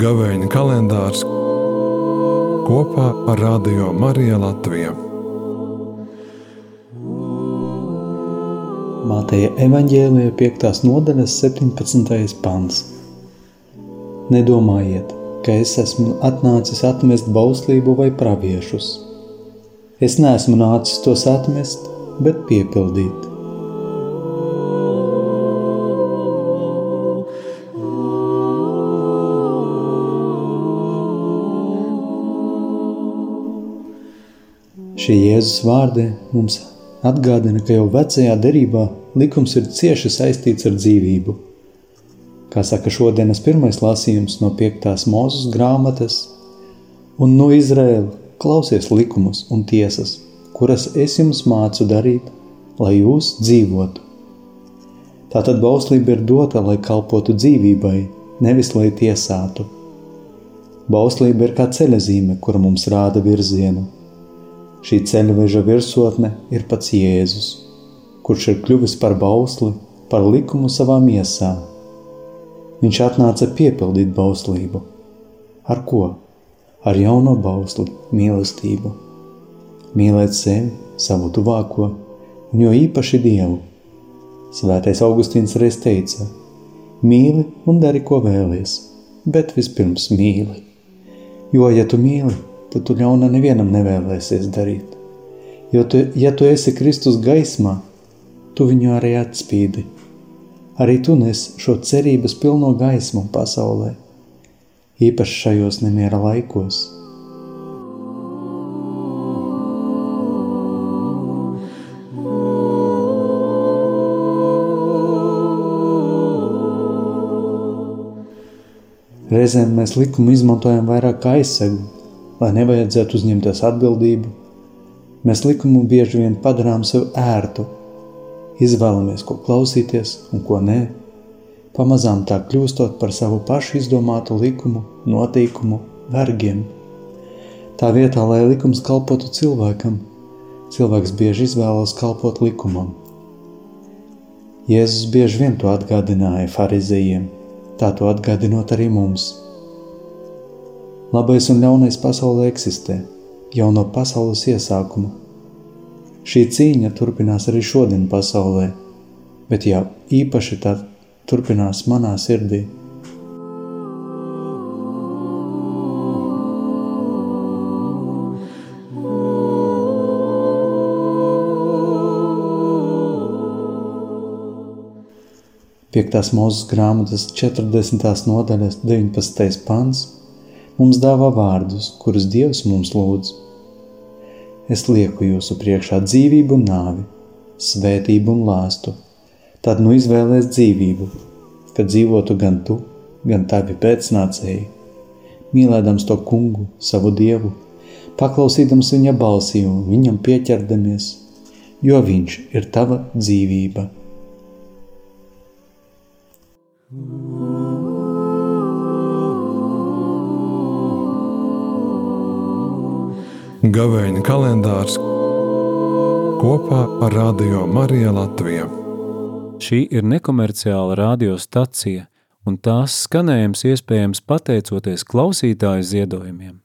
Gavēņa kalendārs kopā ar Radio Mariju Latviju. Māteja evaņģēlija 5. nodaļas 17. pants. Nedomājiet, ka es esmu atnācis atmest bauslību vai praviešus. Es neesmu nācis tos atmest, bet piepildīt. Šie Jēzus vārdi mums atgādina, ka jau vecajā derībā likums ir cieši saistīts ar dzīvību. Kā saka šodienas pirmais lasījums no 5. mūzes grāmatas, un no Izraēla klausies likumus un tiesas, kuras es jums mācu darīt, lai jūs dzīvotu. Tātad bauslība ir dota, lai kalpotu dzīvībai, nevis lai tiesātu. Bauslība ir kā ceļazīme, kura mums rāda virzienu – Šī ceļveža virsotne ir pats Jēzus, kurš ir kļuvis par bausli, par likumu savā miesā. Viņš atnāca piepildīt bauslību. Ar ko? Ar jauno bausli, mīlestību. Mīlēt sevi, savu tuvāko, un jo īpaši Dievu. Svētais Augustīns reiz teica: Mīli un dari, ko vēlies, bet vispirms mīli. Jo, ja tu mīli, tad tu ļauna nevienam nevēlēsies darīt. Jo, tu, ja tu esi Kristus gaismā, tu viņu arī atspīdi. Arī tu nes šo cerības pilno gaismu pasaulē, īpaši šajos nemiera laikos. Reizēm mēs likumu izmantojam vairāk kā aizsegu, lai nevajadzētu uzņemties atbildību, mēs likumu bieži vien padarām sev ērtu, izvēlamies, ko klausīties un ko nē, pamazām tā kļūstot par savu pašu izdomātu likumu, noteikumu, vergiem. Tā vietā, lai likums kalpotu cilvēkam, cilvēks bieži izvēlas kalpot likumam. Jēzus bieži vien to atgādināja farizējiem, tā to atgādinot arī mums – Labais un ļaunais pasaulē eksistē jau no pasaules iesākuma. Šī cīņa turpinās arī šodien pasaulē, bet jau īpaši tā turpinās manā sirdī. Piektās mūzes grāmatas 40. nodaļas 19. pants mums dāvā vārdus, kurus Dievs mums lūdz. Es lieku jūsu priekšā dzīvību un nāvi, svētību un lāstu, tad nu izvēlēs dzīvību, kad dzīvotu gan tu, gan tavi pēcnācēji, mīlēdams to kungu, savu dievu, paklausīdams viņa balsī un viņam pieķerdamies, jo viņš ir tava dzīvība. Gavēņa kalendārs kopā ar Radio Mariju Latviju. Šī ir nekomerciāla radiostacija, un tās skanējums iespējams pateicoties klausītāju ziedojumiem.